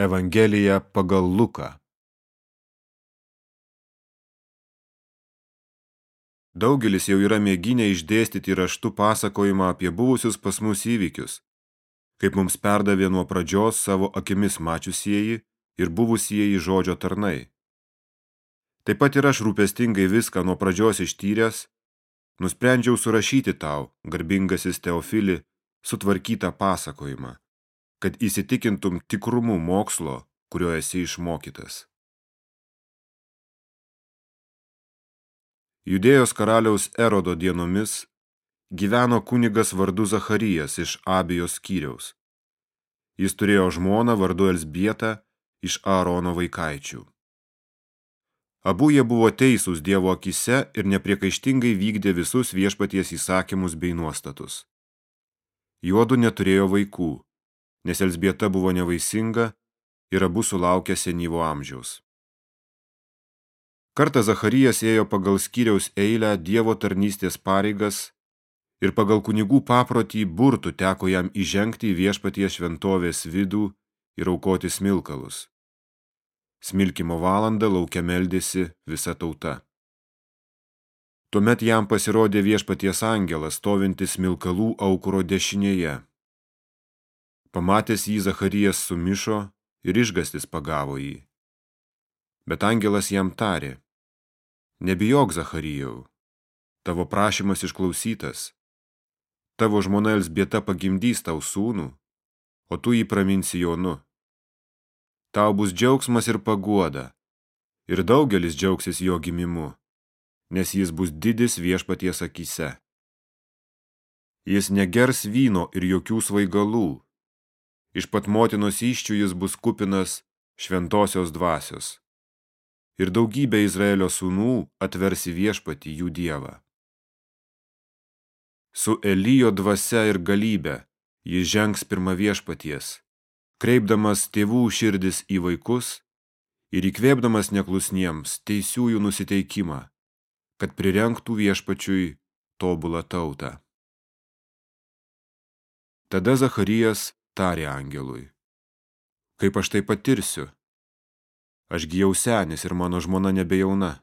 Evangelija pagal Luką. Daugelis jau yra mėginę išdėstyti raštų pasakojimą apie buvusius pas mus įvykius, kaip mums perdavė nuo pradžios savo akimis mačiusieji ir buvusieji žodžio tarnai. Taip pat ir aš rūpestingai viską nuo pradžios ištyręs, nusprendžiau surašyti tau, garbingasis Teofili, sutvarkytą pasakojimą, kad įsitikintum tikrumu mokslo, kurio esi išmokytas. Judėjos karaliaus Erodo dienomis gyveno kunigas vardu Zacharijas iš Abijos skyriaus. Jis turėjo žmoną vardu Elsbietą iš Aarono vaikaičių. Abu jie buvo teisūs Dievo akise ir nepriekaištingai vykdė visus viešpaties įsakymus bei nuostatus. Juodu neturėjo vaikų, nes Elsbieta buvo nevaisinga ir abu sulaukė senyvo amžiaus. Kartą Zacharijas ėjo pagal skyriaus eilę Dievo tarnystės pareigas ir pagal kunigų paprotį burtų teko jam įžengti į viešpaties šventovės vidų ir aukoti smilkalus. Smilkimo valandą laukia meldėsi visa tauta. Tuomet jam pasirodė viešpaties angelas, stovintis smilkalų aukuro dešinėje. Pamatęs jį Zacharijas sumišo ir išgastis pagavo jį. Bet angelas jam tarė, nebijok, Zacharijau, tavo prašymas išklausytas, tavo žmona Elsbieta pagimdys tau sūnų, o tu jį praminsi Jonu. Tau bus džiaugsmas ir paguoda, ir daugelis džiaugsis jo gimimu, nes jis bus didis viešpaties akise. Jis negers vyno ir jokių svaigalų, iš pat motinos iščių jis bus kupinas šventosios dvasios. Ir daugybė Izraelio sūnų atversi viešpatį jų dievą. Su Elijo dvasia ir galybė jis žengs pirma viešpaties, kreipdamas tėvų širdis į vaikus ir įkvėpdamas neklusniems teisiųjų nusiteikimą, kad prirenktų viešpačiui tobulą tautą. Tada Zacharijas tarė angelui, kaip aš tai patirsiu, aš gijau senis ir mano žmona nebejauna.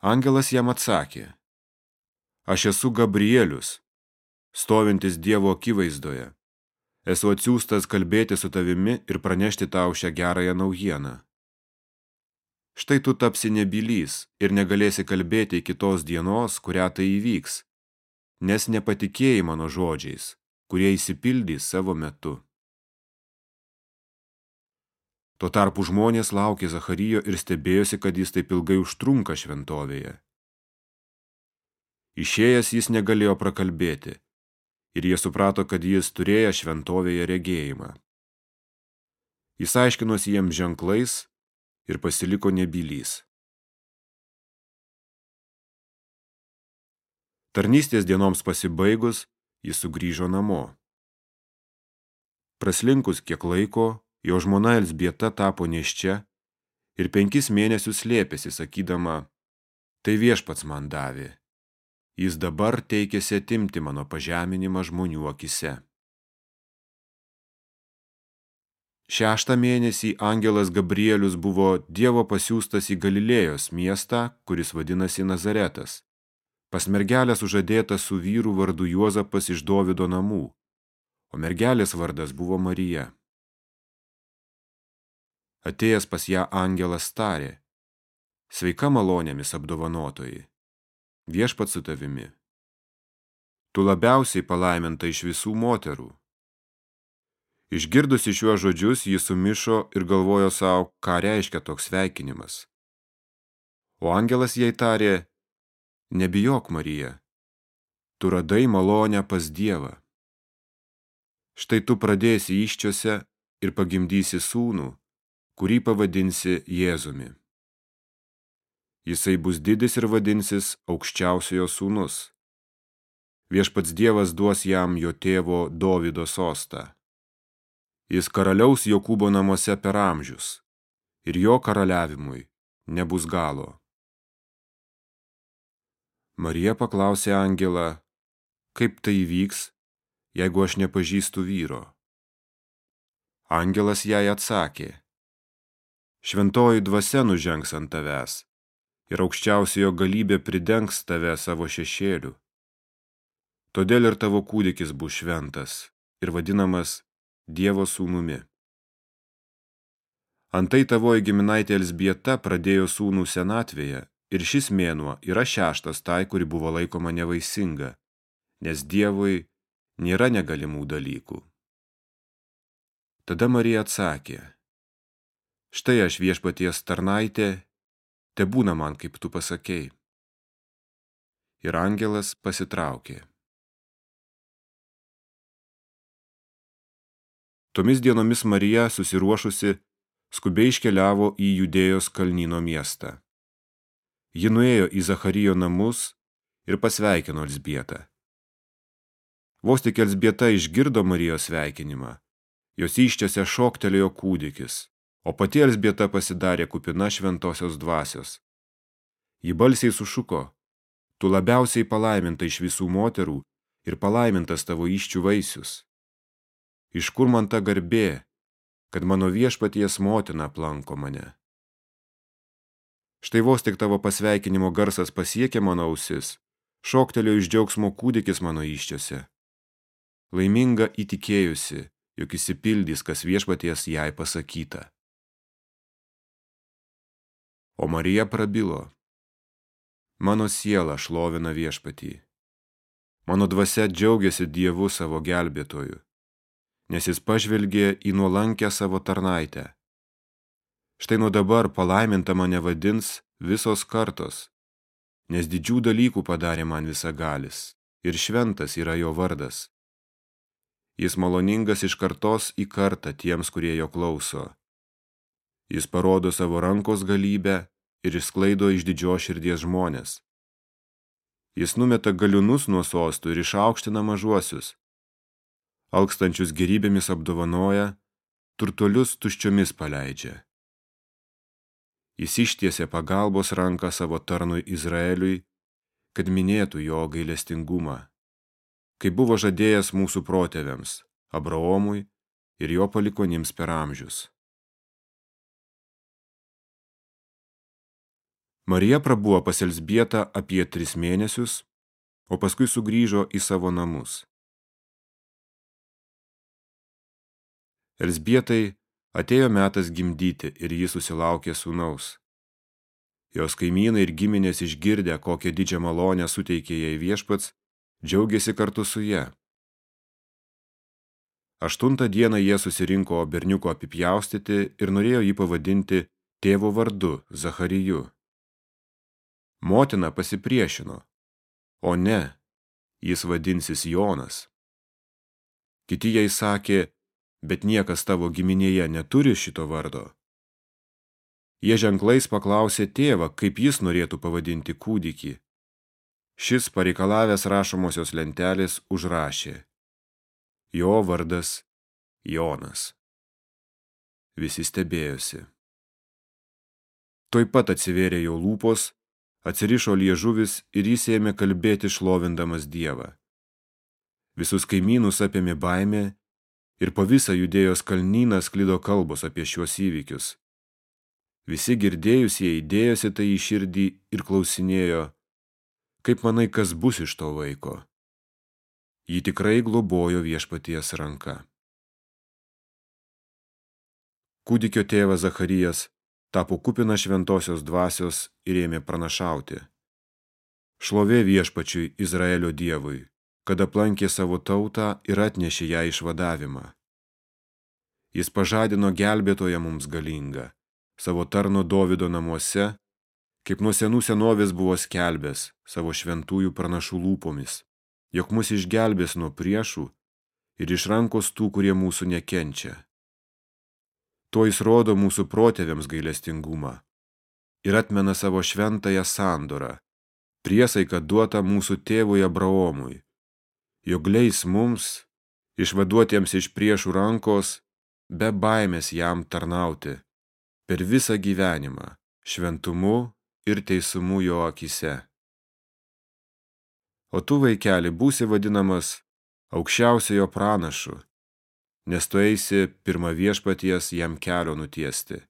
Angelas jam atsakė, aš esu Gabrielius, stovintis Dievo akivaizdoje. Esu atsiųstas kalbėti su tavimi ir pranešti tau šią gerąją naujieną. Štai tu tapsi nebylys ir negalėsi kalbėti iki tos dienos, kurią tai įvyks, nes nepatikėjai mano žodžiais, kurie įsipildys savo metu. Tuo tarpu žmonės laukė Zacharijo ir stebėjosi, kad jis taip ilgai užtrunka šventovėje. Išėjęs jis negalėjo prakalbėti, ir jie suprato, kad jis turėjo šventovėje regėjimą. Jis aiškinosi jiems ženklais ir pasiliko nebylys. Tarnystės dienoms pasibaigus, jis sugrįžo namo. Praslinkus kiek laiko, jo žmona Elsbieta tapo neščia ir penkis mėnesius slėpėsi, sakydama, tai viešpats man davė jis dabar teikėsi atimti mano pažeminimą žmonių akise. Šeštą mėnesį angelas Gabrielius buvo Dievo pasiūstas į Galilėjos miestą, kuris vadinasi Nazaretas, pas mergelę sužadėta su vyru vardu Juozapas iš Dovido namų, o mergelės vardas buvo Marija. Atėjęs pas ją angelas tarė, sveika malonėmis apdovanotoji viešpat su tavimi. Tu labiausiai palaiminta iš visų moterų. Išgirdusi šiuos žodžius, jis sumišo ir galvojo savo, ką reiškia toks sveikinimas. O angelas jai tarė, nebijok, Marija, tu radai malonę pas Dievą. Štai tu pradėsi iščiose ir pagimdysi sūnų, kurį pavadinsi Jėzumi. Jisai bus didis ir vadinsis aukščiausiojo sūnus. Viešpats Dievas duos jam jo tėvo Dovido sostą. Jis karaliaus Jokūbo namuose per amžius, ir jo karaliavimui nebus galo. Marija paklausė Angelą, kaip tai įvyks, jeigu aš nepažįstu vyro. Angelas jai atsakė, šventoji dvasia nužengs ant tavęs ir aukščiausiojo galybė pridengs tave savo šešėliu. Todėl ir tavo kūdikis bus šventas ir vadinamas Dievo sūnumi. Antai tavoji giminaitė Elsbieta pradėjo sūnų senatvėje ir šis mėnuo yra šeštas tai, kuri buvo laikoma nevaisinga, nes Dievui nėra negalimų dalykų. Tada Marija atsakė, štai aš viešpaties tarnaitė, te būna man, kaip tu pasakėjai. Ir angelas pasitraukė. Tomis dienomis Marija, susiruošusi, skubiai iškeliavo į Judėjos kalnyno miestą. Ji nuėjo į Zacharijo namus ir pasveikino Elsbietą. Vos tik Elsbieta išgirdo Marijos sveikinimą, jos iščiose šoktelėjo kūdikis, o pati Elsbieta pasidarė kupina šventosios dvasios. Ji balsiai sušuko, tu labiausiai palaiminta iš visų moterų ir palaimintas tavo iščių vaisius. Iš kur man ta garbė, kad mano viešpaties motina aplanko mane? Štai vos tik tavo pasveikinimo garsas pasiekė mano ausis, šoktelėjo iš džiaugsmo kūdikis mano iščiose. Laiminga įtikėjusi, jog įsipildys, kas viešpaties jai pasakyta. O Marija prabilo. Mano siela šlovina viešpatį. Mano dvasia džiaugiasi Dievu savo gelbėtoju nes jis pažvelgė į nuolankę savo tarnaitę. Štai nuo dabar palaiminta mane vadins visos kartos, nes didžių dalykų padarė man visagalis ir šventas yra jo vardas. Jis maloningas iš kartos į kartą tiems, kurie jo klauso. Jis parodo savo rankos galybę ir išsklaido iš didžio širdies žmonės. Jis numeta galiunus nuo sostų ir išaukština mažuosius alkstančius gerybėmis apdovanoja, turtuolius tuščiomis paleidžia. Jis ištiesė pagalbos ranką savo tarnui Izraeliui, kad minėtų jo gailestingumą, kaip buvo žadėjęs mūsų protėviams, Abraomui ir jo palikonims per amžius. Marija prabuvo pas Elsbietą apie tris mėnesius, o paskui sugrįžo į savo namus. Elsbietai atėjo metas gimdyti ir ji susilaukė sūnaus. Jos kaimynai ir giminės išgirdę, kokią didžią malonę suteikė jai viešpats, džiaugėsi kartu su ją. Aštuntą dieną jie susirinko berniuko apipjaustyti ir norėjo jį pavadinti tėvo vardu Zachariju. Motina pasipriešino, o ne, jis vadinsis Jonas. Kiti jai sakė, bet niekas tavo giminėje neturi šito vardo. Jie ženklais paklausė tėvą, kaip jis norėtų pavadinti kūdikį. Šis pareikalavęs rašomosios lentelės užrašė. Jo vardas Jonas. Visi stebėjosi. Toj pat atsivėrė jo lūpos, atsirišo liežuvis ir jis ėmė kalbėti šlovindamas Dievą. Visus kaimynus apėmė baimė ir po visą judėjos kalnyną sklido kalbos apie šiuos įvykius. Visi girdėjusieji dėjosi tai į širdį ir klausinėjo, kaip manai, kas bus iš to vaiko. Jį tikrai globojo viešpaties ranka. Kūdikio tėvas Zacharijas tapo kupina šventosios dvasios ir ėmė pranašauti. Šlovė viešpačiui Izraelio dievui kad aplankė savo tautą ir atnešė ją išvadavimą. Jis pažadino gelbėtoją mums galingą, savo tarno Dovido namuose, kaip nuo senų senovės buvo skelbęs savo šventųjų pranašų lūpomis, jog mus išgelbės nuo priešų ir iš rankos tų, kurie mūsų nekenčia. To jis rodo mūsų protėviams gailestingumą ir atmena savo šventąją sandorą, priesaiką duotą mūsų tėvui Abraomui, jog leis mums, išvaduotiems iš priešų rankos, be baimės jam tarnauti per visą gyvenimą, šventumu ir teisumu jo akise. O tu, vaikeli, būsi vadinamas aukščiausiojo pranašu, nes tu eisi pirmą viešpaties jam kelio nutiesti.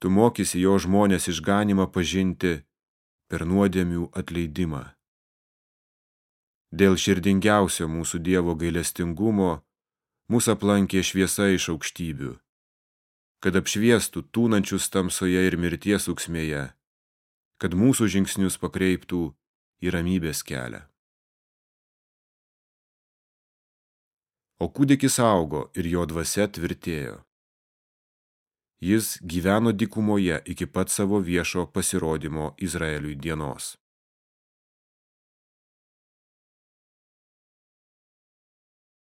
Tu mokysi jo žmonės išganimą pažinti per nuodėmių atleidimą. Dėl širdingiausio mūsų Dievo gailestingumo mūsų aplankė šviesa iš aukštybių, kad apšviestų tūnančius tamsoje ir mirties uksmėje, kad mūsų žingsnius pakreiptų į ramybės kelią. O kūdikis augo ir jo dvasia tvirtėjo. Jis gyveno dykumoje iki pat savo viešo pasirodymo Izraeliui dienos.